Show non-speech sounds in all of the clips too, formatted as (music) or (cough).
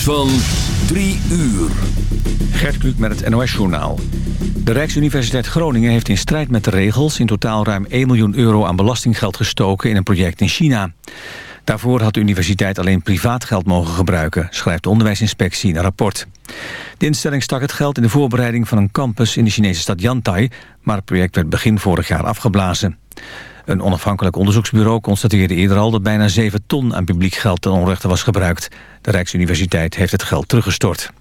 Van 3 uur. Gert Kluk met het NOS-journaal. De Rijksuniversiteit Groningen heeft in strijd met de regels... in totaal ruim 1 miljoen euro aan belastinggeld gestoken in een project in China. Daarvoor had de universiteit alleen privaat geld mogen gebruiken... schrijft de onderwijsinspectie in een rapport. De instelling stak het geld in de voorbereiding van een campus... in de Chinese stad Yantai, maar het project werd begin vorig jaar afgeblazen. Een onafhankelijk onderzoeksbureau constateerde eerder al... dat bijna 7 ton aan publiek geld ten onrechte was gebruikt. De Rijksuniversiteit heeft het geld teruggestort.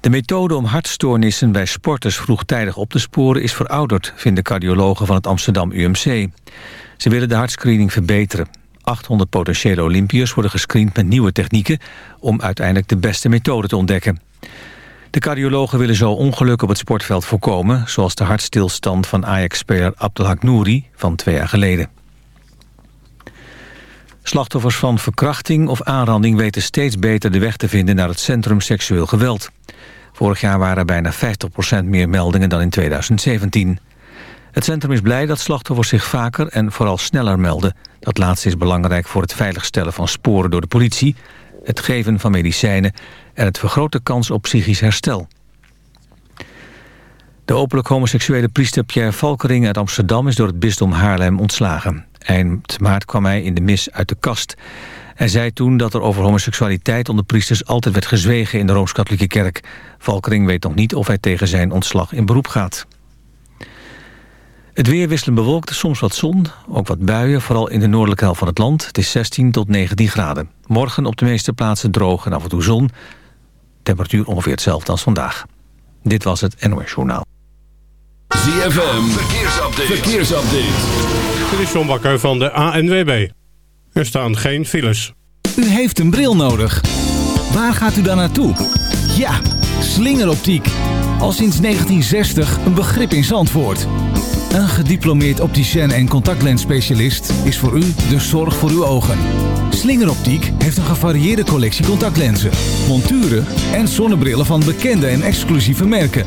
De methode om hartstoornissen bij sporters vroegtijdig op te sporen is verouderd, vinden cardiologen van het Amsterdam UMC. Ze willen de hartscreening verbeteren. 800 potentiële Olympiërs worden gescreend met nieuwe technieken om uiteindelijk de beste methode te ontdekken. De cardiologen willen zo ongeluk op het sportveld voorkomen... zoals de hartstilstand van Ajax-speler Abdelhak Nouri van twee jaar geleden. Slachtoffers van verkrachting of aanranding weten steeds beter de weg te vinden naar het centrum seksueel geweld. Vorig jaar waren er bijna 50% meer meldingen dan in 2017. Het centrum is blij dat slachtoffers zich vaker en vooral sneller melden. Dat laatste is belangrijk voor het veiligstellen van sporen door de politie... het geven van medicijnen en het vergroot de kans op psychisch herstel. De openlijk homoseksuele priester Pierre Valkering uit Amsterdam... is door het bisdom Haarlem ontslagen. Eind maart kwam hij in de mis uit de kast. Hij zei toen dat er over homoseksualiteit onder priesters... altijd werd gezwegen in de Rooms-Katholieke Kerk. Valkering weet nog niet of hij tegen zijn ontslag in beroep gaat. Het weer wisselen bewolkt, soms wat zon, ook wat buien... vooral in de noordelijke helft van het land. Het is 16 tot 19 graden. Morgen op de meeste plaatsen droog en af en toe zon. Temperatuur ongeveer hetzelfde als vandaag. Dit was het NOS Journaal. ZFM, verkeersupdate. verkeersupdate. Dit is John Bakker van de ANWB. Er staan geen files. U heeft een bril nodig. Waar gaat u dan naartoe? Ja, slingeroptiek. Al sinds 1960 een begrip in Zandvoort. Een gediplomeerd opticien en contactlensspecialist is voor u de zorg voor uw ogen. Slingeroptiek heeft een gevarieerde collectie contactlenzen, monturen en zonnebrillen van bekende en exclusieve merken.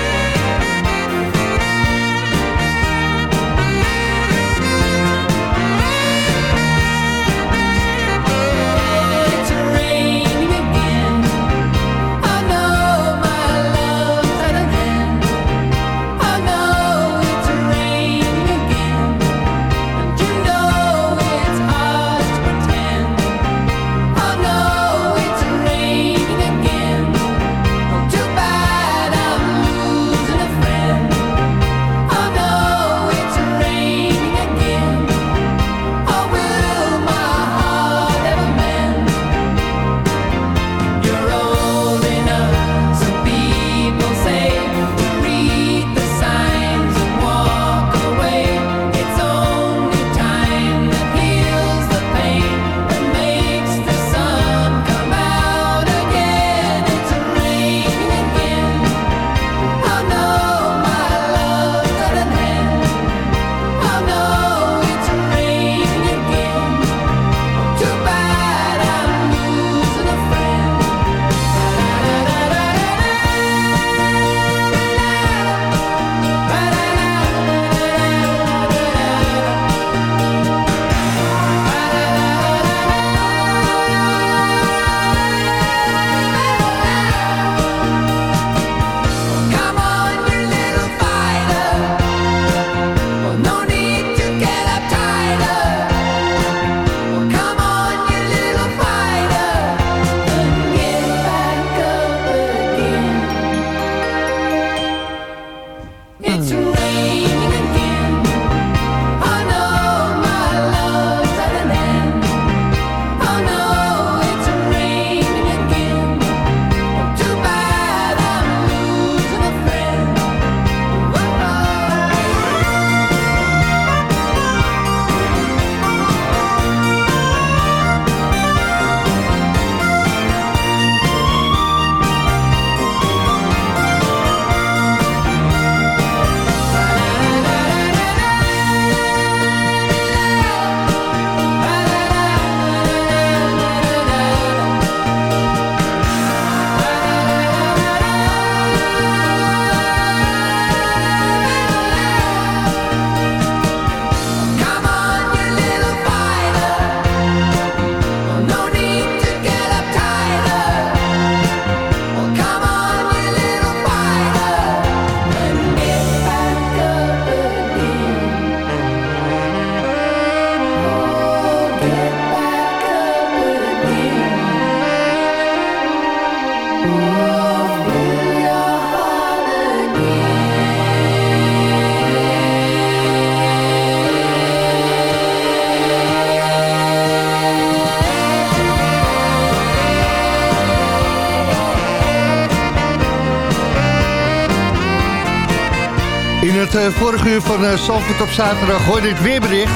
Vorige uur van uh, Zandvoort op zaterdag hoorde het weerbericht.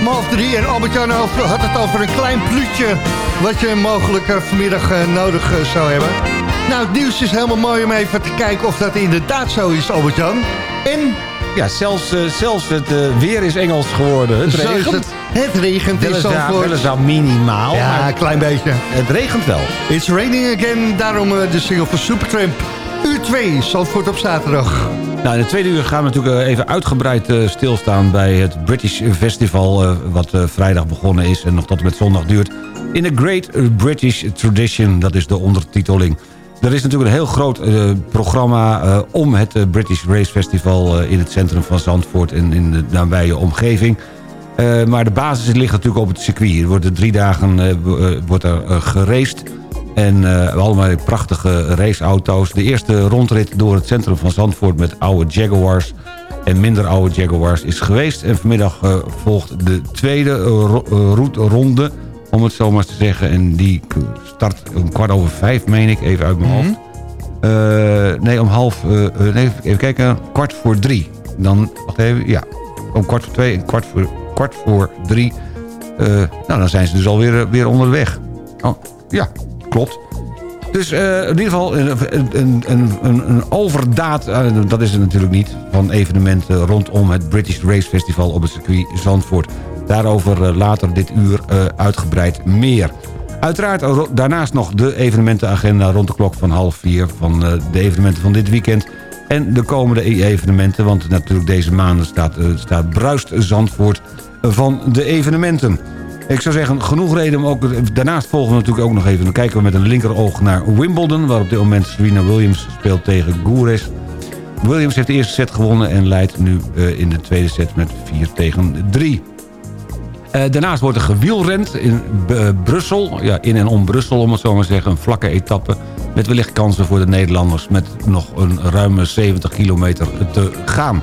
Om half drie en Albert-Jan had het over een klein pluutje... wat je mogelijk uh, vanmiddag nodig zou hebben. Nou, het nieuws is helemaal mooi om even te kijken of dat inderdaad zo is, Albert-Jan. En... Ja, zelfs, zelfs het weer is Engels geworden. Het regent. Het, het regent in Zandvoort. Weliswaar minimaal. Ja, een klein beetje. Het regent wel. It's raining again, daarom de single van Supertramp. Uur 2, Zandvoort op zaterdag. Nou, in de tweede uur gaan we natuurlijk eh, even uitgebreid uh, stilstaan... bij het British Festival, uh, wat vrijdag begonnen is... en nog tot en met zondag duurt. In the Great British Tradition, dat is de ondertiteling. Er is natuurlijk een heel groot programma om het British Race Festival... in het centrum van Zandvoort en in de nabije omgeving... maar de basis ligt natuurlijk op het circuit. Er worden drie dagen wordt er geraced... En uh, allemaal prachtige raceauto's. De eerste rondrit door het centrum van Zandvoort met oude Jaguars en minder oude Jaguars is geweest. En vanmiddag uh, volgt de tweede uh, ronde, om het zo maar te zeggen. En die start om kwart over vijf, meen ik, even uit mijn mm -hmm. hoofd. nee, om half... nee, even kijken, kwart voor drie. Dan, wacht even, ja. Om kwart voor twee en kwart voor, kwart voor drie. nou, dan zijn ze dus alweer weer onderweg. Oh, ja, klopt. Dus uh, in ieder geval een, een, een, een overdaad, uh, dat is het natuurlijk niet... van evenementen rondom het British Race Festival op het circuit Zandvoort. Daarover uh, later dit uur uitgebreid meer. Uiteraard daarnaast nog de evenementenagenda rond de klok van half vier... van de evenementen van dit weekend en de komende evenementen. Want natuurlijk deze maanden staat, staat bruist Zandvoort van de evenementen. Ik zou zeggen, genoeg reden om ook... Daarnaast volgen we natuurlijk ook nog even... dan kijken we met een linkeroog naar Wimbledon... waar op dit moment Serena Williams speelt tegen Goures. Williams heeft de eerste set gewonnen... en leidt nu uh, in de tweede set met 4 tegen 3. Uh, daarnaast wordt er gewielrend in uh, Brussel. Ja, in en om Brussel, om het zo maar te zeggen. Een vlakke etappe met wellicht kansen voor de Nederlanders... met nog een ruime 70 kilometer te gaan.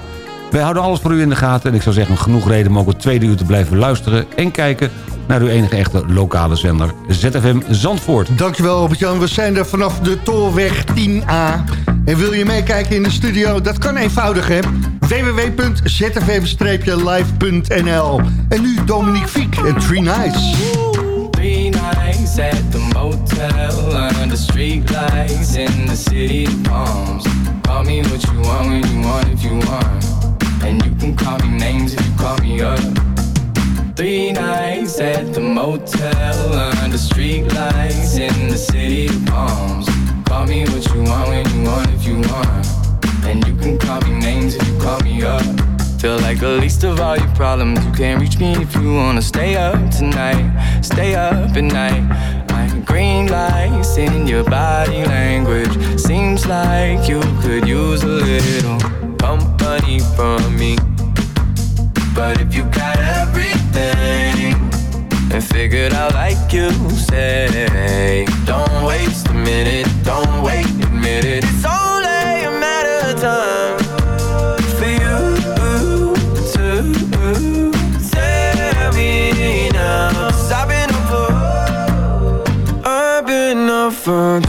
Wij houden alles voor u in de gaten. En ik zou zeggen, genoeg reden om ook het tweede uur te blijven luisteren... en kijken naar uw enige echte lokale zender ZFM Zandvoort. Dankjewel Albert-Jan. We zijn er vanaf de Tolweg 10A. En wil je meekijken in de studio? Dat kan eenvoudig hè. www.zfm-live.nl En nu Dominique Fiek en Three Nights. Three nights at the motel Under street lights in the city palms Call me what you want when you want if you want And you can call me names if you call me up Three nights at the motel under street lights in the city of palms. Call me what you want when you want if you want. And you can call me names if you call me up. Feel like the least of all your problems. You can't reach me if you wanna stay up tonight. Stay up at night. Green lights in your body language. Seems like you could use a little company from me. But if you got figured out like you say, don't waste a minute, don't wait a minute. It's only a matter of time for you to tell me now. Cause I've been up for, I've been up for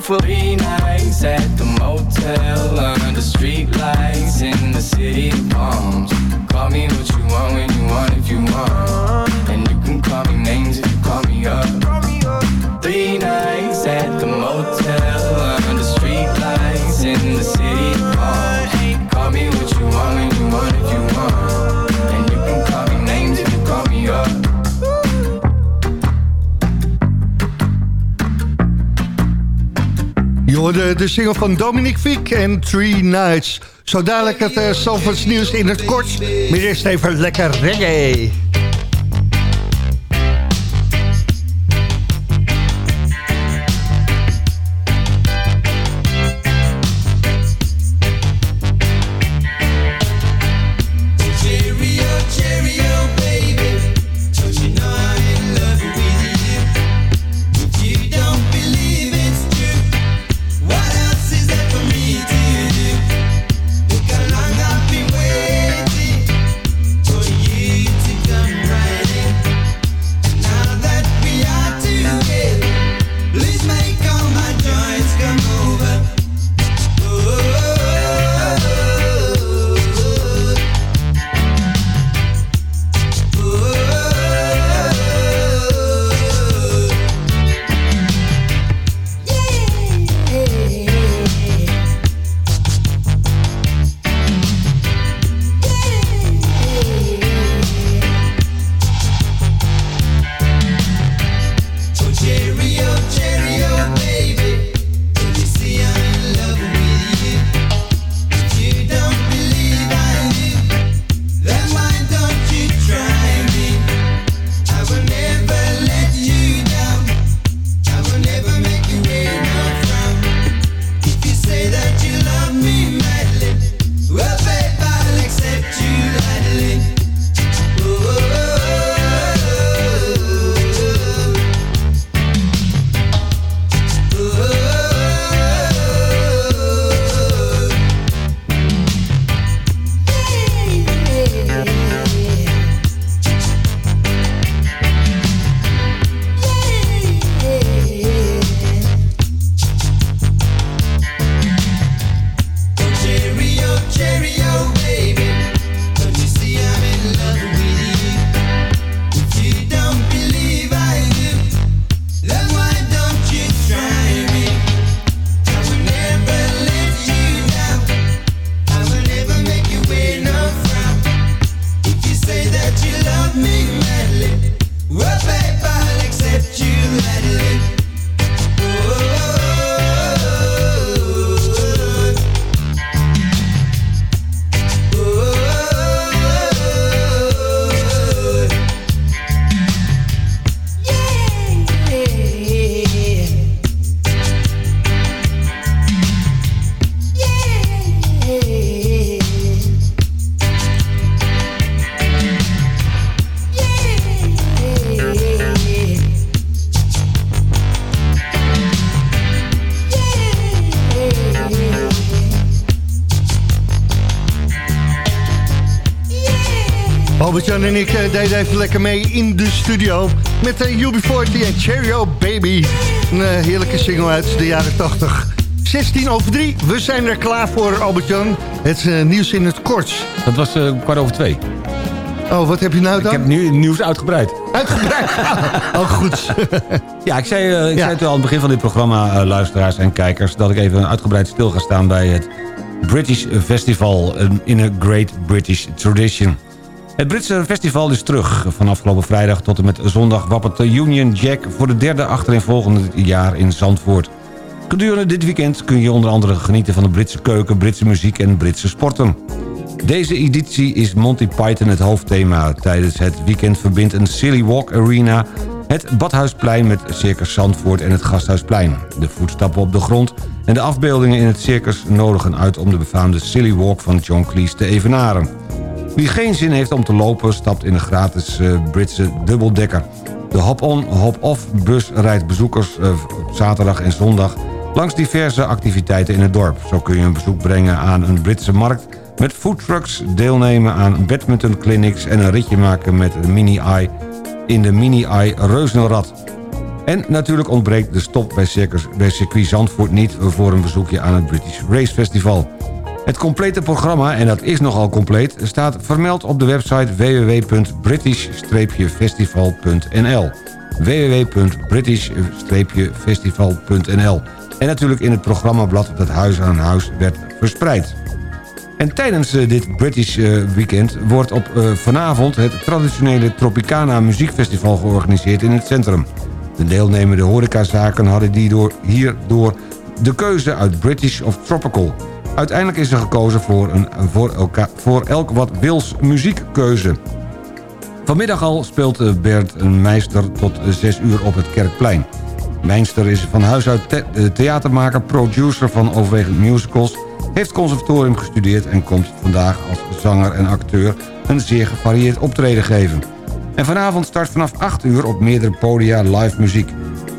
for three nights at the motel hoorde de single van Dominic Fiek en Three Nights. Zo dadelijk het uh, nieuws in het kort. Maar eerst even lekker reggae. Albert-Jan en ik uh, deden even lekker mee in de studio... met de uh, UB40 en Cheerio Baby. Een uh, heerlijke single uit de jaren 80. 16 over 3, we zijn er klaar voor, Albert-Jan. Het uh, nieuws in het kort. Dat was kwart over twee. Oh, wat heb je nou dan? Ik heb nu nieuws uitgebreid. Uitgebreid? (laughs) oh, goed. (laughs) ja, ik zei, ik ja. zei het al aan het begin van dit programma, luisteraars en kijkers... dat ik even uitgebreid stil ga staan bij het British Festival... in a Great British Tradition... Het Britse festival is terug. Van afgelopen vrijdag tot en met zondag wappert de Union Jack... voor de derde achtereenvolgende jaar in Zandvoort. Gedurende dit weekend kun je onder andere genieten van de Britse keuken... Britse muziek en Britse sporten. Deze editie is Monty Python het hoofdthema. Tijdens het weekend verbindt een Silly Walk Arena... het Badhuisplein met Circus Zandvoort en het Gasthuisplein. De voetstappen op de grond en de afbeeldingen in het circus nodigen uit... om de befaamde Silly Walk van John Cleese te evenaren. Wie geen zin heeft om te lopen, stapt in de gratis uh, Britse dubbeldekker. De hop-on, hop-off bus rijdt bezoekers uh, zaterdag en zondag... langs diverse activiteiten in het dorp. Zo kun je een bezoek brengen aan een Britse markt... met foodtrucks, deelnemen aan badminton clinics... en een ritje maken met de mini-eye in de mini-eye Reuzenrad. En natuurlijk ontbreekt de stop bij, circus, bij circuit Zandvoort niet... voor een bezoekje aan het British Race Festival... Het complete programma, en dat is nogal compleet... staat vermeld op de website www.british-festival.nl www.british-festival.nl En natuurlijk in het programmablad dat huis aan huis werd verspreid. En tijdens eh, dit British eh, Weekend wordt op uh, vanavond... het traditionele Tropicana Muziekfestival georganiseerd in het centrum. De deelnemende horecazaken hadden die door, hierdoor De keuze uit British of Tropical. Uiteindelijk is er gekozen voor een voor, elk wat wils muziekkeuze. Vanmiddag al speelt eh, Bert Meister tot 6 uur op het Kerkplein. Meister is van huis uit eh, theatermaker, producer van overwegend musicals... heeft conservatorium gestudeerd en komt vandaag als zanger en acteur... een zeer gevarieerd optreden geven. En vanavond start vanaf 8 uur op meerdere podia live muziek.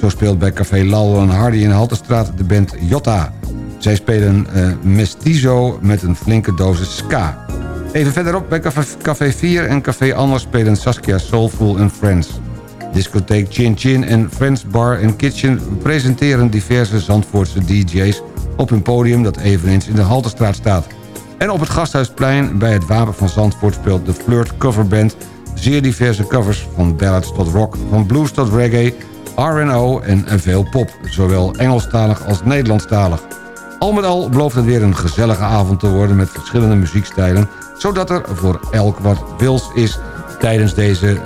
Zo speelt bij Café Lal en Hardy in Halterstraat de band Jota. Zij spelen uh, Mestizo met een flinke dosis ska. Even verderop bij Café 4 en Café Anders spelen Saskia Soulful en Friends. Discotheek Chin Chin en Friends Bar Kitchen presenteren diverse Zandvoortse DJ's op hun podium dat eveneens in de Halterstraat staat. En op het Gasthuisplein bij het Wapen van Zandvoort speelt de Flirt Coverband zeer diverse covers van ballads tot rock, van blues tot reggae, R&O en veel pop, zowel Engelstalig als Nederlandstalig. Al met al belooft het weer een gezellige avond te worden met verschillende muziekstijlen... zodat er voor elk wat wils is tijdens deze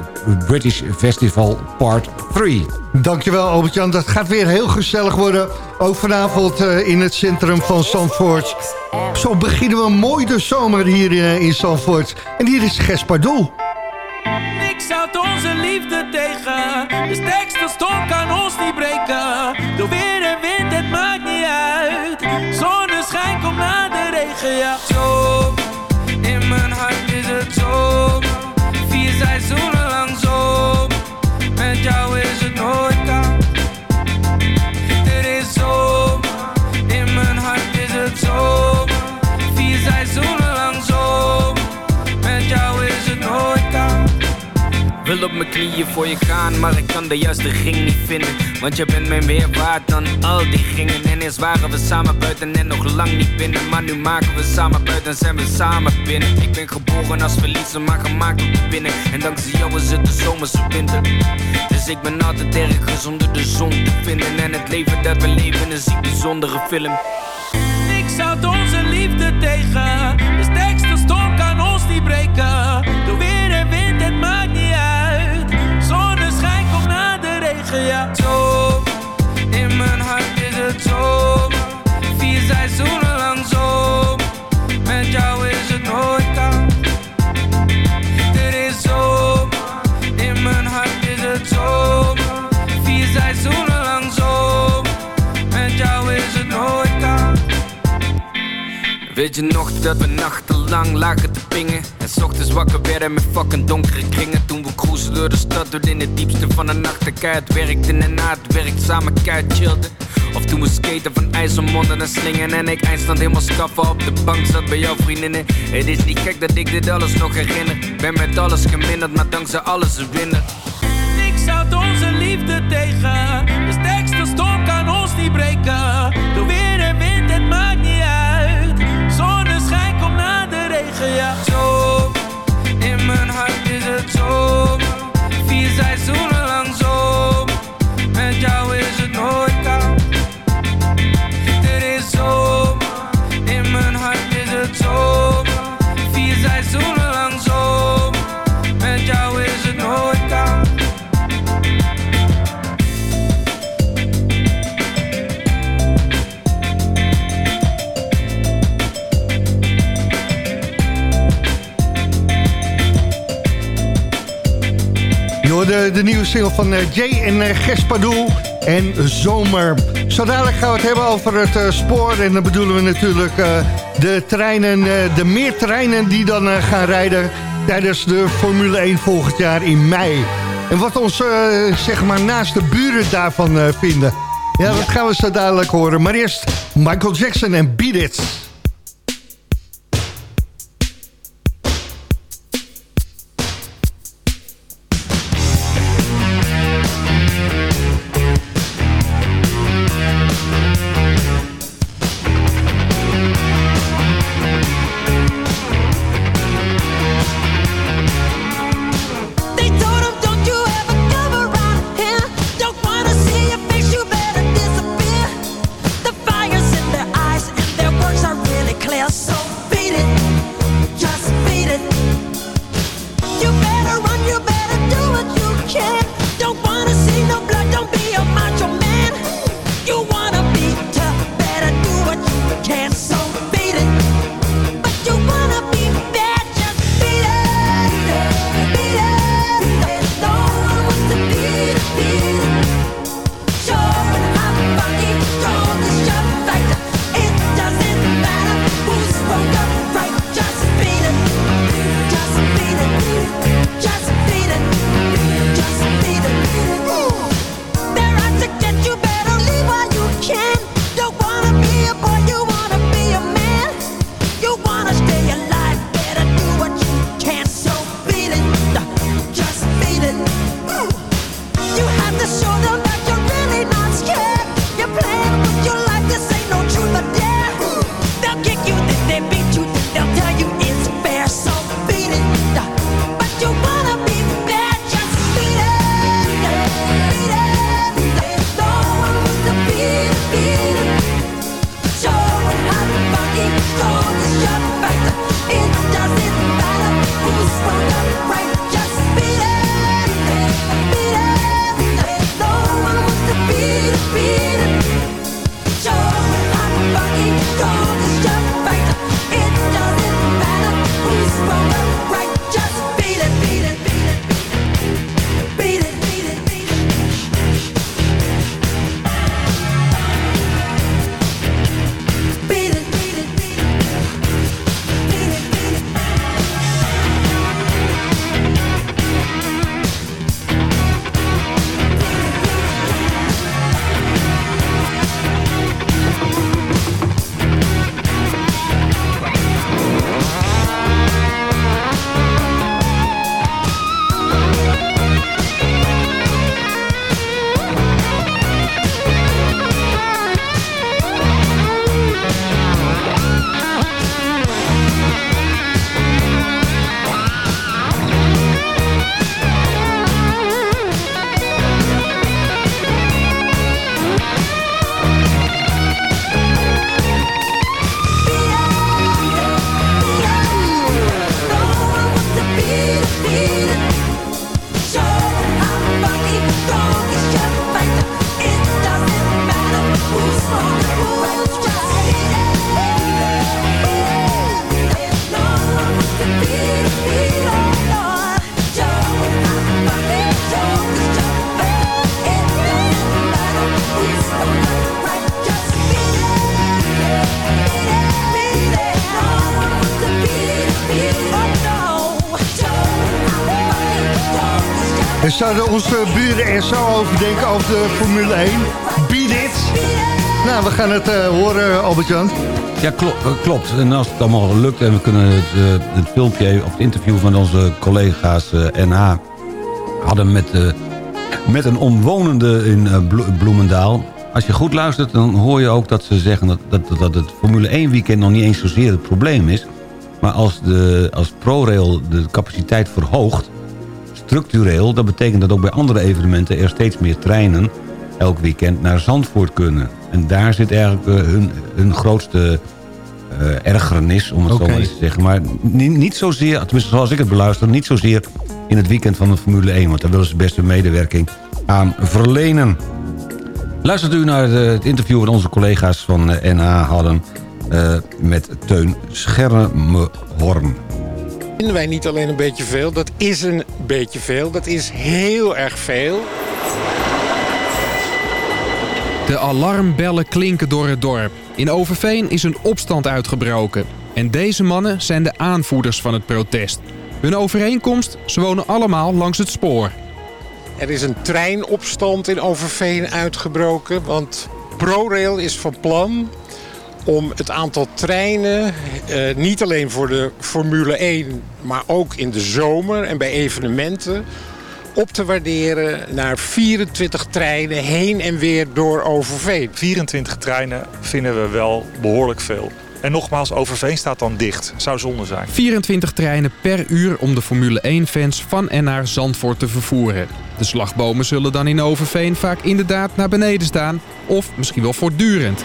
British Festival Part 3. Dankjewel Albert-Jan, dat gaat weer heel gezellig worden. Ook vanavond uh, in het centrum van Zandvoort. Zo beginnen we mooi de zomer hier uh, in Zandvoort. En hier is Gespardoel. Niks houdt onze liefde tegen. De sterkste storm kan ons niet breken. Door weer Wil op mijn knieën voor je gaan, maar ik kan de juiste ring niet vinden. Want je bent mij meer waard dan al die gingen. En eerst waren we samen buiten en nog lang niet binnen. Maar nu maken we samen buiten en zijn we samen binnen. Ik ben geboren als verliezer, maar gemaakt om te. En dankzij jou is het de zomerse winter. Dus ik ben altijd ergens onder de zon te vinden. En het leven dat we leven is een bijzondere film. Niks houdt onze liefde tegen. De sterkste storm kan ons niet breken. Ja. Zo, in mijn hart is het zo. Vier seizoenen lang zo. Met jou is het nooit koud. Dit is zo, in mijn hart is het zo. Vier seizoenen lang zo. Met jou is het nooit koud. Weet je nog dat we nachtenlang lagen te pingen En s ochtends wakker werden met fucking donkere kringen. Toen we cruisen door de stad, door in het diepste van de nacht. De keihard werkten en na het werk samen keihard chillden. Of toen we skaten van IJsselmonde naar slingen. En ik eindstand helemaal schaffen op de bank zat bij jouw vriendinnen. Het is niet gek dat ik dit alles nog herinner. Ben met alles geminderd, maar dankzij alles een winnaar Niks houdt onze liefde tegen. De sterkste storm kan ons niet breken hoorde de nieuwe single van eh, Jay en uh, Gespadoel en Zomer. Zo dadelijk gaan we het hebben over het uh, spoor. En dan bedoelen we natuurlijk uh, de treinen, uh, de meer treinen die dan gaan rijden... tijdens de Formule 1 volgend jaar in mei. En wat ons zeg maar naast de buren daarvan vinden. Ja, dat gaan we zo dadelijk horen. Maar eerst Michael Jackson en Beat It. En zouden onze buren er zo over denken over de Formule 1? Beat it! Nou, we gaan het eh, horen, Albert-Jan. Ja, klo eh, klopt. En als het allemaal lukt en we kunnen het, eh, het filmpje of het interview van onze collega's NH hadden met, met een omwonende in Blo- Bloemendaal. Als je goed luistert, dan hoor je ook dat ze zeggen dat, dat, dat het Formule 1 weekend nog niet eens zozeer het probleem is. Maar als, de, als ProRail de capaciteit verhoogt, structureel, dat betekent dat ook bij andere evenementen er steeds meer treinen elk weekend naar Zandvoort kunnen. En daar zit eigenlijk eh, hun, hun grootste eh ergernis, om het zo maar eens te zeggen. Maar niet, niet zozeer, tenminste zoals ik het beluister, niet zozeer in het weekend van de Formule 1. Want daar willen ze best een medewerking aan verlenen. Luistert u naar de- het interview dat onze collega's van eh, NH hadden eh, met Teun Schermerhorn. Vinden wij niet alleen een beetje veel, dat is een beetje veel. Dat is heel erg veel. De alarmbellen klinken door het dorp. In Overveen is een opstand uitgebroken. En deze mannen zijn de aanvoerders van het protest. Hun overeenkomst, ze wonen allemaal langs het spoor. Er is een treinopstand in Overveen uitgebroken, want ProRail is van plan om het aantal treinen, eh, niet alleen voor de Formule 1, maar ook in de zomer en bij evenementen, op te waarderen naar 24 treinen heen en weer door Overveen. 24 treinen vinden we wel behoorlijk veel. En nogmaals, Overveen staat dan dicht. Zou zonde zijn. 24 treinen per uur om de Formule 1-fans van en naar Zandvoort te vervoeren. De slagbomen zullen dan in Overveen vaak inderdaad naar beneden staan. Of misschien wel voortdurend.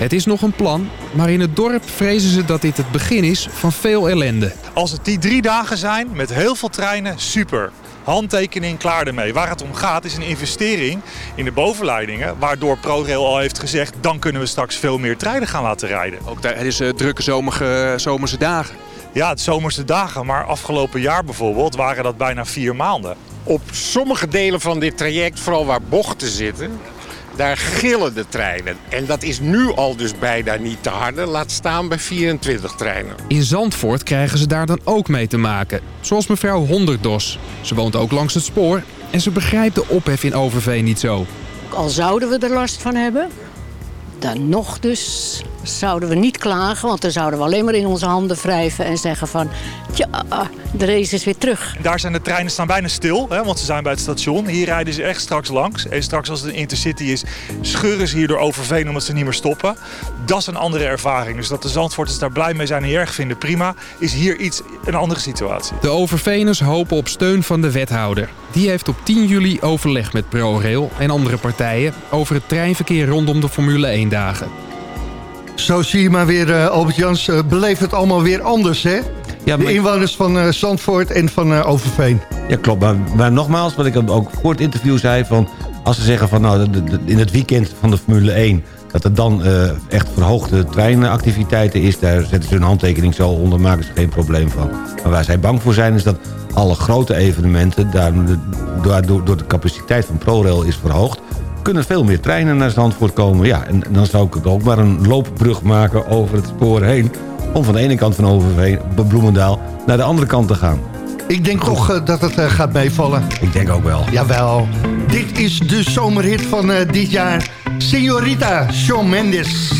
Het is nog een plan, maar in het dorp vrezen ze dat dit het begin is van veel ellende. Als het die drie dagen zijn met heel veel treinen, super. Handtekening, klaar ermee. Waar het om gaat is een investering in de bovenleidingen... waardoor ProRail al heeft gezegd... dan kunnen we straks veel meer treinen gaan laten rijden. Ook daar, het is uh, drukke zomerse, zomerse dagen. Ja, het zomerse dagen. Maar afgelopen jaar bijvoorbeeld waren dat bijna vier maanden. Op sommige delen van dit traject, vooral waar bochten zitten, daar gillen de treinen. En dat is nu al dus bijna niet te harde, laat staan bij 24 treinen. In Zandvoort krijgen ze daar dan ook mee te maken. Zoals mevrouw Honderdos. Ze woont ook langs het spoor en ze begrijpt de ophef in Overveen niet zo. Al zouden we er last van hebben, dan nog dus zouden we niet klagen. Want dan zouden we alleen maar in onze handen wrijven en zeggen van... Tja, de race is weer terug. Daar zijn de treinen staan bijna stil, hè, want ze zijn bij het station. Hier rijden ze echt straks langs. En straks als het een intercity is, scheuren ze hier door Overveen omdat ze niet meer stoppen. Dat is een andere ervaring. Dus dat de Zandvoorters daar blij mee zijn en erg vinden, prima. Is hier iets een andere situatie. De Overveners hopen op steun van de wethouder. Die heeft op 10 juli overleg met ProRail en andere partijen... over het treinverkeer rondom de Formule 1 dagen. Zo zie je maar weer, uh, Albert Jans, uh, beleeft het allemaal weer anders, hè? Ja, de inwoners van uh, Zandvoort en van Overveen. Ja, klopt. Maar, maar, nogmaals, wat ik ook voor het interview zei... Van, als ze zeggen van nou, in het weekend van de Formule 1... dat er dan uh, echt verhoogde treinactiviteiten is... daar zetten ze hun handtekening zo onder, maken ze geen probleem van. Maar waar zij bang voor zijn is dat alle grote evenementen... Daar, door, door de capaciteit van ProRail is verhoogd kunnen veel meer treinen naar Zandvoort komen. Ja, en dan zou ik ook maar een loopbrug maken over het spoor heen... om van de ene kant van Overveen, Bloemendaal, naar de andere kant te gaan. Ik denk toch uh, dat het uh, gaat meevallen. Ik denk ook wel. Jawel. Dit is de zomerhit van uh, dit jaar. Señorita Shawn Mendes.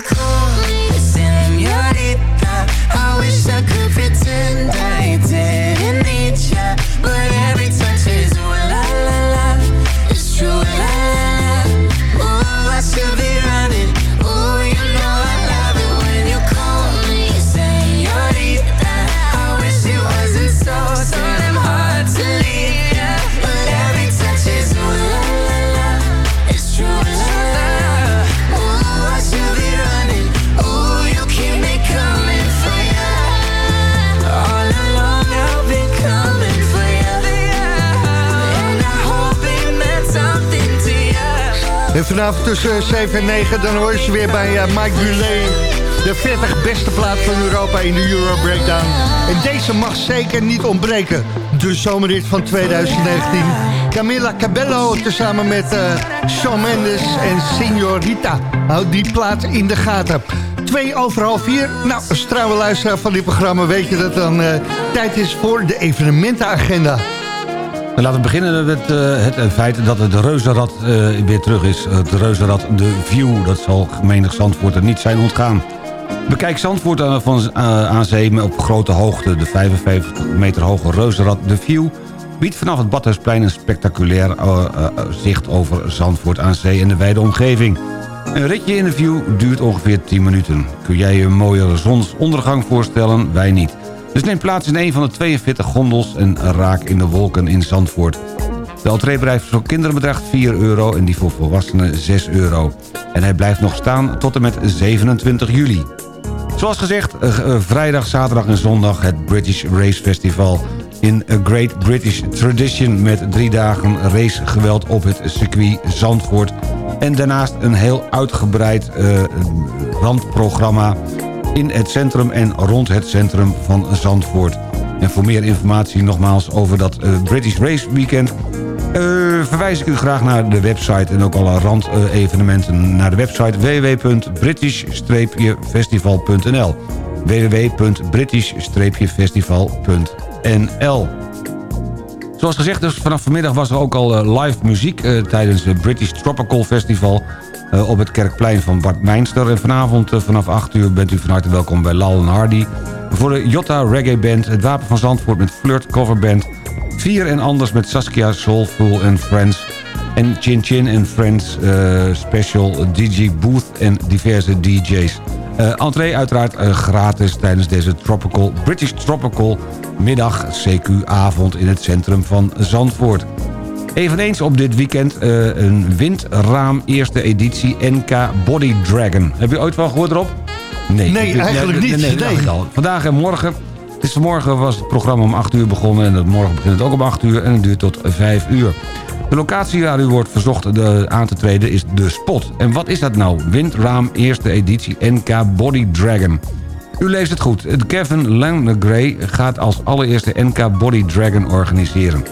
cold vanavond tussen 7 en 9 dan hoor je ze weer bij eh, Mike Bulet. De 40 beste plaat van Europa in de Euro Breakdown. En deze mag zeker niet ontbreken. De zomerrit van 2019. Camila Cabello tezamen met uh, Shawn Mendes en Signorita. Houd die plaat in de gaten. Twee over half vier. Nou, als trouwe luisteraar van dit programma weet je dat dan uh, tijd is voor de evenementenagenda. En laten we beginnen met uh, het feit dat het reuzenrad uh, weer terug is. Het reuzenrad The View, dat zal menig Zandvoort er niet zijn ontgaan. Bekijk Zandvoort aan, van, aan zee op grote hoogte. De 55 meter hoge reuzenrad The View biedt vanaf het Badhuisplein een spectaculair zicht over Zandvoort aan zee en de wijde omgeving. Een ritje in de view duurt ongeveer 10 minuten. Kun jij je een mooie zonsondergang voorstellen? Wij niet. Dus neem plaats in een van de 42 gondels en raak in de wolken in Zandvoort. De entreebedrijf voor kinderen bedraagt 4 euro en die voor volwassenen 6 euro. En hij blijft nog staan tot en met 27 juli. Zoals gezegd, vrijdag, zaterdag en zondag het British Race Festival... in A Great British Tradition met drie dagen racegeweld op het circuit Zandvoort... en daarnaast een heel uitgebreid uh, randprogramma in het centrum en rond het centrum van Zandvoort. En voor meer informatie nogmaals over dat uh, British Race Weekend... Uh, verwijs ik u graag naar de website en ook alle randevenementen naar de website www.british-festival.nl www.british-festival.nl Zoals gezegd, dus vanaf vanmiddag was er ook al uh, live muziek tijdens het British Tropical Festival uh, op het Kerkplein van Bart Meinster. En vanavond uh, vanaf 8 uur bent u van harte welkom bij Lal Hardy... voor de Jota Reggae Band, het Wapen van Zandvoort met Flirt Coverband... Vier en Anders met Saskia Soulful and Friends... en Chin Chin and Friends uh, Special DJ Booth en diverse DJ's. Entree uiteraard gratis tijdens deze tropical, British Tropical middag CQ-avond in het centrum van Zandvoort. Eveneens op dit weekend uh, een windraam eerste editie NK Body Dragon. Heb je ooit wel gehoord erop? Nee, nee eigenlijk niet. Nee, nee, nee. Al. Vandaag en morgen. Het is vanmorgen was het programma om 8 uur begonnen... en morgen begint het ook om 8 uur en het duurt tot 5 uur. De locatie waar u wordt verzocht de, aan te treden is De Spot. En wat is dat nou? Windraam eerste editie NK Body Dragon. U leest het goed. Kevin Langegray gaat als allereerste NK Body Dragon organiseren.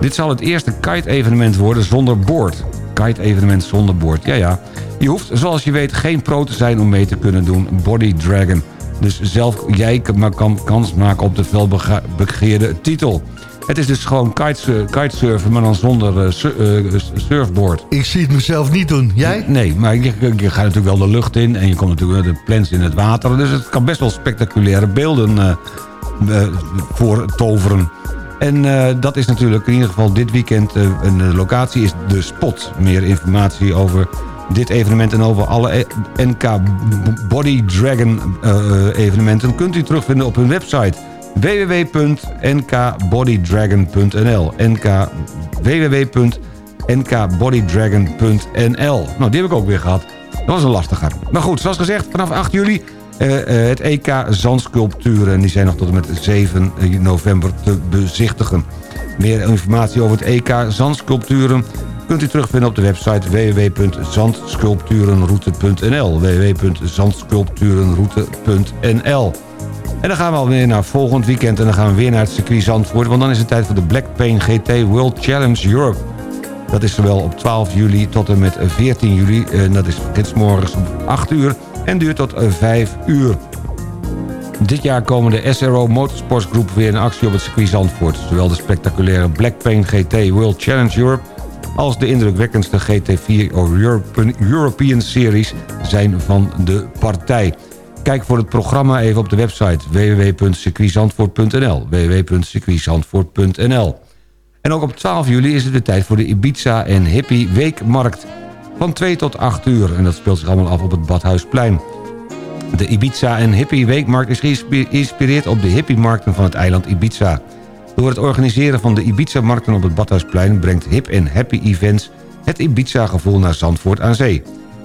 Dit zal het eerste kite-evenement worden zonder boord. Kite-evenement zonder boord, ja ja. Je hoeft, zoals je weet, geen pro te zijn om mee te kunnen doen. Body Dragon. Dus zelf jij kan kans maken op de felbegeerde titel. Het is dus gewoon kitesurfen, maar dan zonder uh, surfboard. Ik zie het mezelf niet doen. Jij? Nee, maar je, je, gaat natuurlijk wel de lucht in... en je komt natuurlijk de plans in het water. Dus het kan best wel spectaculaire beelden uh, uh, voor toveren. En uh, dat is natuurlijk in ieder geval dit weekend... Uh, een locatie is de Spot. Meer informatie over dit evenement en over alle NK Body Dragon evenementen... kunt u terugvinden op hun website www.nkbodydragon.nl NK www.nkbodydragon.nl Nou, die heb ik ook weer gehad. Dat was een lastiger. Maar goed, zoals gezegd, vanaf 8 juli het EK Zandsculpturen. En die zijn nog tot en met 7 november te bezichtigen. Meer informatie over het EK Zandsculpturen kunt u terugvinden op de website www.zandsculpturenroute.nl www.zandsculpturenroute.nl En dan gaan we alweer naar volgend weekend en dan gaan we weer naar het circuit Zandvoort... want dan is het tijd voor de Blackpain GT World Challenge Europe. Dat is zowel op 12 juli tot en met 14 juli. En dat is gidsmorgens om 8 uur en duurt tot 5 uur. Dit jaar komen de SRO Motorsports Group weer in actie op het circuit Zandvoort. Zowel de spectaculaire Blackpain GT World Challenge Europe... als de indrukwekkendste GT4 European, European Series zijn van de partij. Kijk voor het programma even op de website www.circuitzandvoort.nl www.circuitzandvoort.nl En ook op 12 juli is het de tijd voor de Ibiza en Hippie Weekmarkt van 2 tot 8 uur. En dat speelt zich allemaal af op het Badhuisplein. De Ibiza en Hippie Weekmarkt is geïnspireerd op de hippiemarkten van het eiland Ibiza. Door het organiseren van de Ibiza-markten op het Badhuisplein... brengt Hip en Happy Events het Ibiza-gevoel naar Zandvoort aan zee.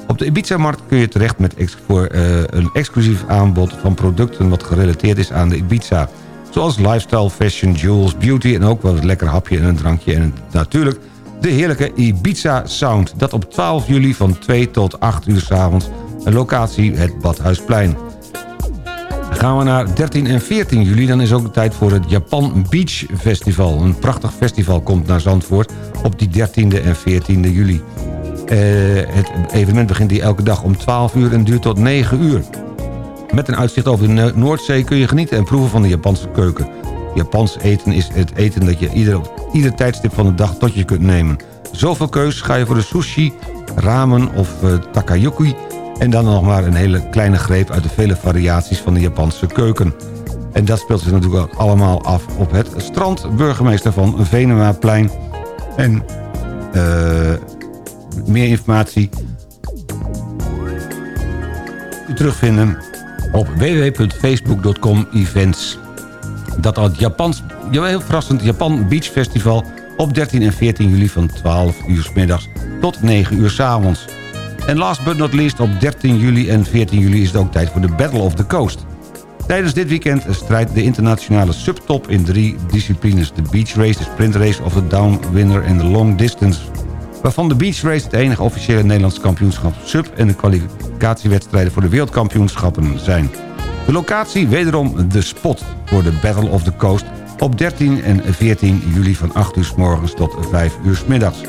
Op de Ibiza-markt kun je terecht met voor uh, een exclusief aanbod van producten... wat gerelateerd is aan de Ibiza. Zoals lifestyle, fashion, jewels, beauty en ook wel een lekker hapje en een drankje. En natuurlijk de heerlijke Ibiza Sound. Dat op 12 juli van 2 tot 8 uur s avonds. Een locatie het Badhuisplein. Gaan we naar 13 en 14 juli, dan is ook de tijd voor het Japan Beach Festival. Een prachtig festival komt naar Zandvoort op die 13e en 14e juli. Eh, het evenement begint hier elke dag om 12 uur en duurt tot 9 uur. Met een uitzicht over de No- Noordzee kun je genieten en proeven van de Japanse keuken. Japans eten is het eten dat je ieder, op ieder tijdstip van de dag tot je kunt nemen. Zoveel keus ga je voor de sushi, ramen of eh, takoyaki... en dan nog maar een hele kleine greep uit de vele variaties van de Japanse keuken. En dat speelt zich natuurlijk ook allemaal af op het strand. Burgemeester van Venemaplein. En eh, meer informatie terugvinden op www.facebook.com events. Dat al het Japans, ja, heel verrassend, Japan Beach Festival op 13 en 14 juli van 12 uur 's middags tot 9 uur 's avonds. En last but not least, op 13 juli en 14 juli is het ook tijd voor de Battle of the Coast. Tijdens dit weekend strijdt de internationale subtop in drie disciplines. De beach race, de sprint race of de downwinner en de long distance. Waarvan de beach race het enige officiële Nederlands kampioenschap sub... en de kwalificatiewedstrijden voor de wereldkampioenschappen zijn. De locatie wederom de spot voor de Battle of the Coast... op 13 en 14 juli van 8 uur s morgens tot 5 uur s middags.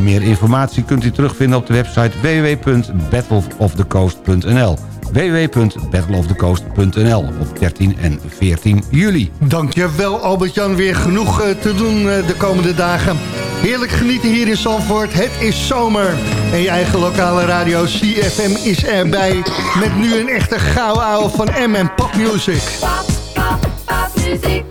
Meer informatie kunt u terugvinden op de website www.battleofthecoast.nl www.battleofthecoast.nl op 13 en 14 juli. Dankjewel Albert-Jan, weer genoeg eh, te doen eh, de komende dagen. Heerlijk genieten hier in Zandvoort, het is zomer. En je eigen lokale radio CFM is erbij. Met nu een echte gouden ouwe van M en Pop Music. Popmuziek, pop, pop, popmuziek.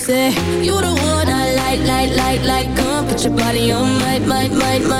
Say, You the one I like, like, like, like. Come put your body on, might, might, might, might.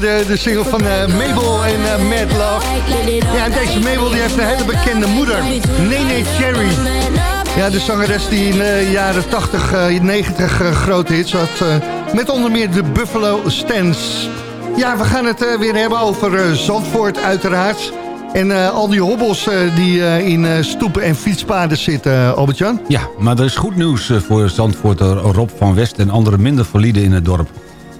De single van eh, Mabel en eh, Mad Love. Ja, en deze Mabel die heeft een hele bekende moeder. Nene Cherry. Ja, de zangeres die in de jaren 80, eh, 90 eh, grote hits had. eh, met onder meer de Buffalo Stance. Ja, we gaan het eh, weer hebben over eh, Zandvoort uiteraard. En eh, al die hobbels eh, die eh, in eh, stoepen en fietspaden zitten, eh, Albert-Jan. Ja, maar er is goed nieuws eh, voor Zandvoorter Rob van West en andere minder valide in het dorp.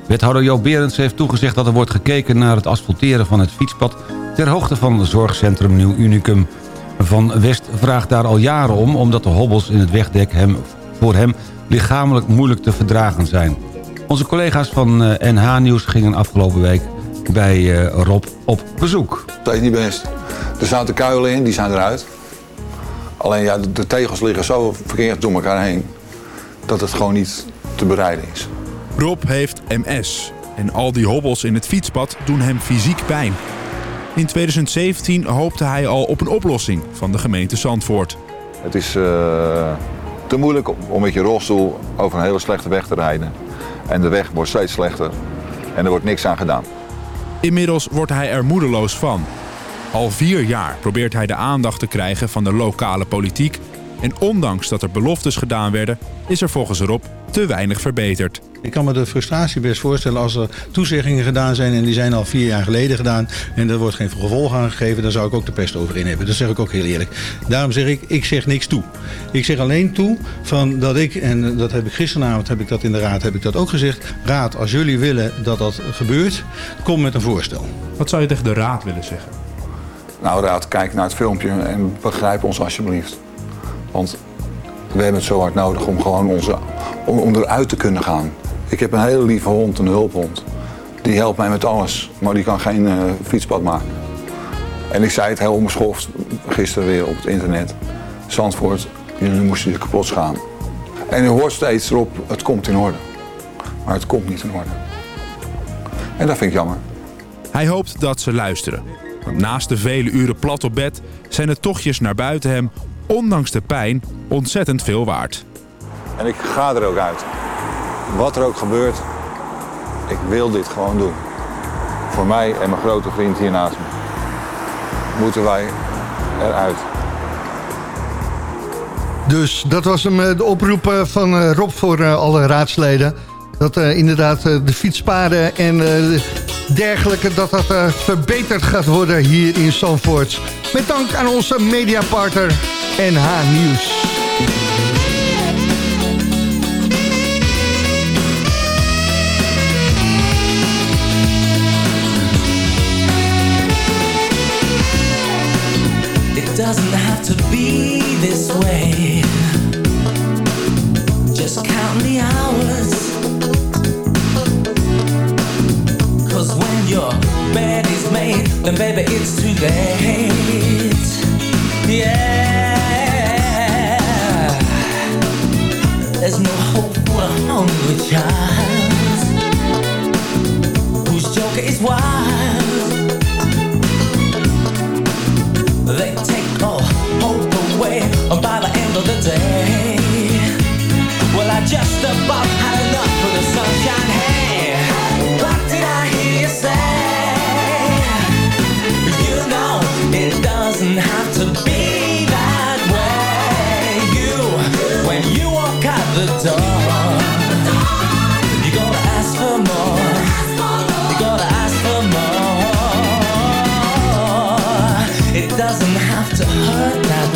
Wethouder Joop Berends heeft toegezegd dat er wordt gekeken naar het asfalteren van het fietspad... ter hoogte van het zorgcentrum Nieuw Unicum. Van West vraagt daar al jaren om, omdat de hobbels in het wegdek hem, voor hem lichamelijk moeilijk te verdragen zijn. Onze collega's van eh, NH Nieuws gingen afgelopen week bij eh, Rob op bezoek. Dat is niet best. Er zaten kuilen in, die zijn eruit. Alleen ja, de tegels liggen zo verkeerd door elkaar heen... dat het gewoon niet te bereiden is. Rob heeft MS en al die hobbels in het fietspad doen hem fysiek pijn. In 2017 hoopte hij al op een oplossing van de gemeente Zandvoort. Het is eh, te moeilijk om- om met je rolstoel over een hele slechte weg te rijden. En de weg wordt steeds slechter. En er wordt niks aan gedaan. Inmiddels wordt hij er moedeloos van. Al vier jaar probeert hij de aandacht te krijgen van de lokale politiek. En ondanks dat er beloftes gedaan werden, is er volgens Rob te weinig verbeterd. Ik kan me de frustratie best voorstellen als er toezeggingen gedaan zijn en die zijn al vier jaar geleden gedaan en er wordt geen gevolg aan gegeven, dan zou ik ook de pest over in hebben. Dat zeg ik ook heel eerlijk. Daarom zeg ik, ik zeg niks toe. Ik zeg alleen toe van dat ik, en dat heb ik gisteravond heb ik dat in de raad heb ik dat ook gezegd, raad als jullie willen dat dat gebeurt, kom met een voorstel. Wat zou je tegen de raad willen zeggen? Nou Raad, kijk naar het filmpje en begrijp ons alsjeblieft. Want we hebben het zo hard nodig om gewoon onze, om, om eruit te kunnen gaan. Ik heb een hele lieve hond, een hulphond. Die helpt mij met alles, maar die kan geen eh, fietspad maken. En ik zei het heel onbeschoft gisteren weer op het internet. Zandvoort, jullie moesten je kapot gaan. En u hoort steeds erop, het komt in orde. Maar het komt niet in orde. En dat vind ik jammer. Hij hoopt dat ze luisteren. Want naast de vele uren plat op bed zijn de tochtjes naar buiten hem, ondanks de pijn, ontzettend veel waard. En ik ga er ook uit. Wat er ook gebeurt, ik wil dit gewoon doen. Voor mij en mijn grote vriend hier naast me. Moeten wij eruit. Dus dat was hem, de oproep van Rob voor alle raadsleden. Dat inderdaad de fietspaden en dergelijke, dat dat verbeterd gaat worden hier in Zandvoort. Met dank aan onze mediapartner NH Nieuws.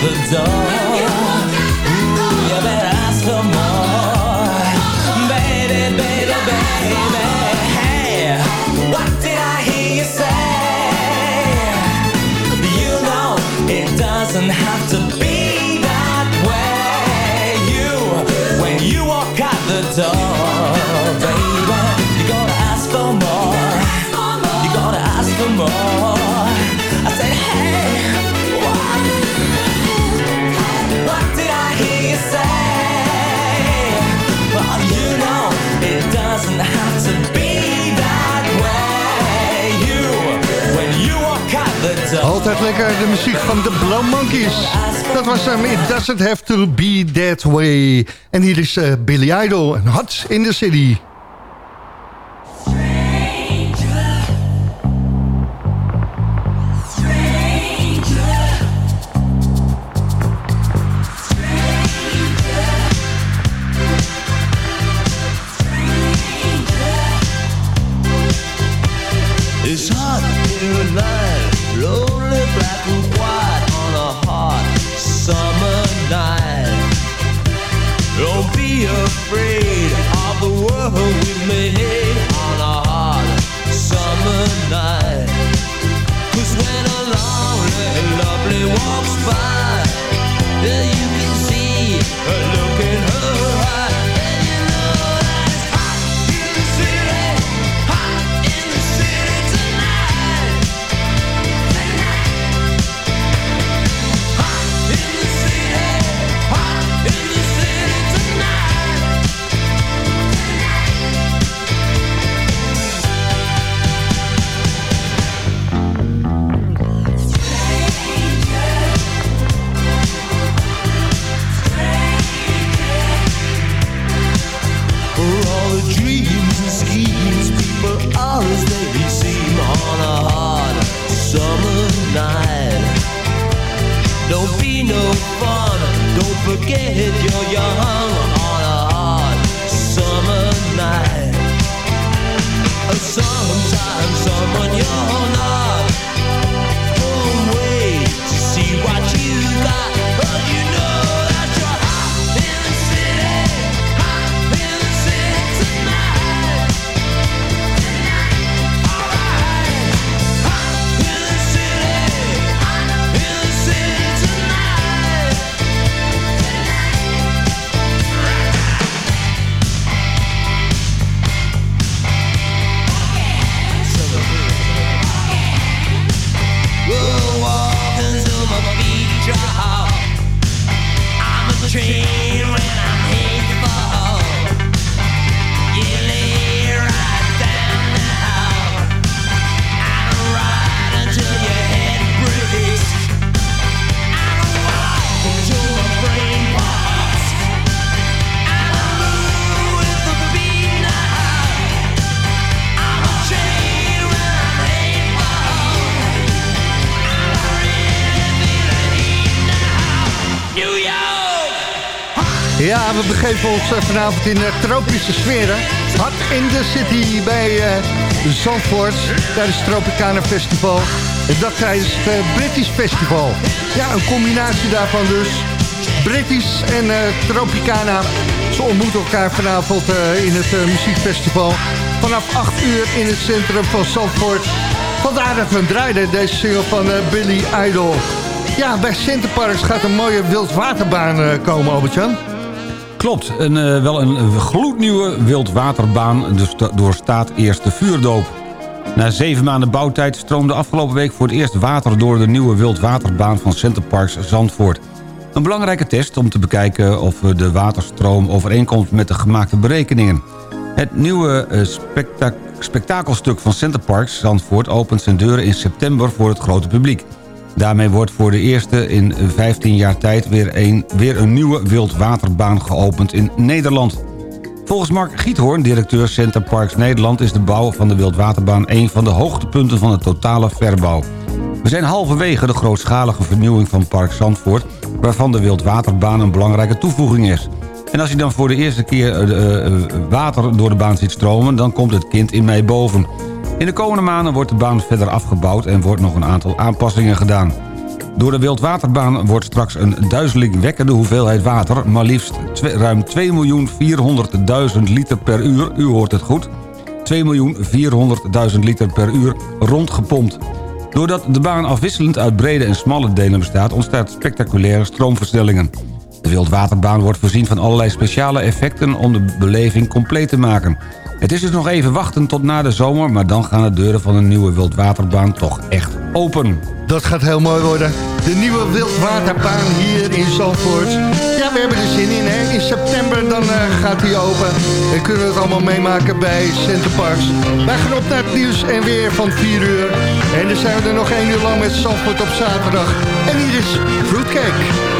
The door, you better ask for more, baby, baby, baby. What did I hear you say? You know it doesn't have to Altijd lekker de muziek van de Blow Monkeys. Dat was hem, It Doesn't Have To Be That Way. En hier is uh, Billy Idol Hot in the City. Ja, we begeven ons eh, vanavond in eh, tropische sferen. Hot in the City bij eh, Zandvoort tijdens het Tropicana Festival. En dat tijdens het eh, British Festival. Ja, een combinatie daarvan dus. British en Tropicana. Ze ontmoeten elkaar vanavond in het muziekfestival. Vanaf 8 uur in het centrum van Zandvoort. Vandaar dat we draaiden, deze single van Billy Idol. Ja, bij Centerparks gaat een mooie wildwaterbaan komen, Albert-Jan. Klopt, een, eh, wel een gloednieuwe wildwaterbaan dus sta- doorstaat eerst de vuurdoop. Na zeven maanden bouwtijd stroomde afgelopen week voor het eerst water... door de nieuwe wildwaterbaan van Centerparks Zandvoort. Een belangrijke test om te bekijken of eh, de waterstroom overeenkomt met de gemaakte berekeningen. Het nieuwe eh, spektak- spektakelstuk van Centerparks Zandvoort opent zijn deuren in september voor het grote publiek. Daarmee wordt voor de eerste in 15 jaar tijd weer een, weer een nieuwe wildwaterbaan geopend in Nederland. Volgens Mark Giethoorn, directeur Center Parks Nederland... is de bouw van de wildwaterbaan een van de hoogtepunten van de totale verbouw. We zijn halverwege de grootschalige vernieuwing van Park Zandvoort... waarvan de wildwaterbaan een belangrijke toevoeging is. En als je dan voor de eerste keer eh, eh, water door de baan ziet stromen... dan komt het kind in mij boven. In de komende maanden wordt de baan verder afgebouwd... en wordt nog een aantal aanpassingen gedaan. Door de wildwaterbaan wordt straks een duizelingwekkende hoeveelheid water... maar liefst ruim 2.400.000 liter per uur, u hoort het goed... 2.400.000 liter per uur rondgepompt. Doordat de baan afwisselend uit brede en smalle delen bestaat... ontstaat spectaculaire stroomversnellingen. De wildwaterbaan wordt voorzien van allerlei speciale effecten... om de beleving compleet te maken. Het is dus nog even wachten tot na de zomer... maar dan gaan de deuren van een nieuwe wildwaterbaan toch echt open. Dat gaat heel mooi worden. De nieuwe wildwaterbaan hier in Zandvoort. Ja, we hebben er zin in. Hè? In september dan eh, gaat die open. En kunnen we het allemaal meemaken bij Centerparks. Wij gaan op naar het nieuws en weer van 4 uur. En dan zijn we er nog 1 uur lang met Zandvoort op zaterdag. En hier is Fruitcake.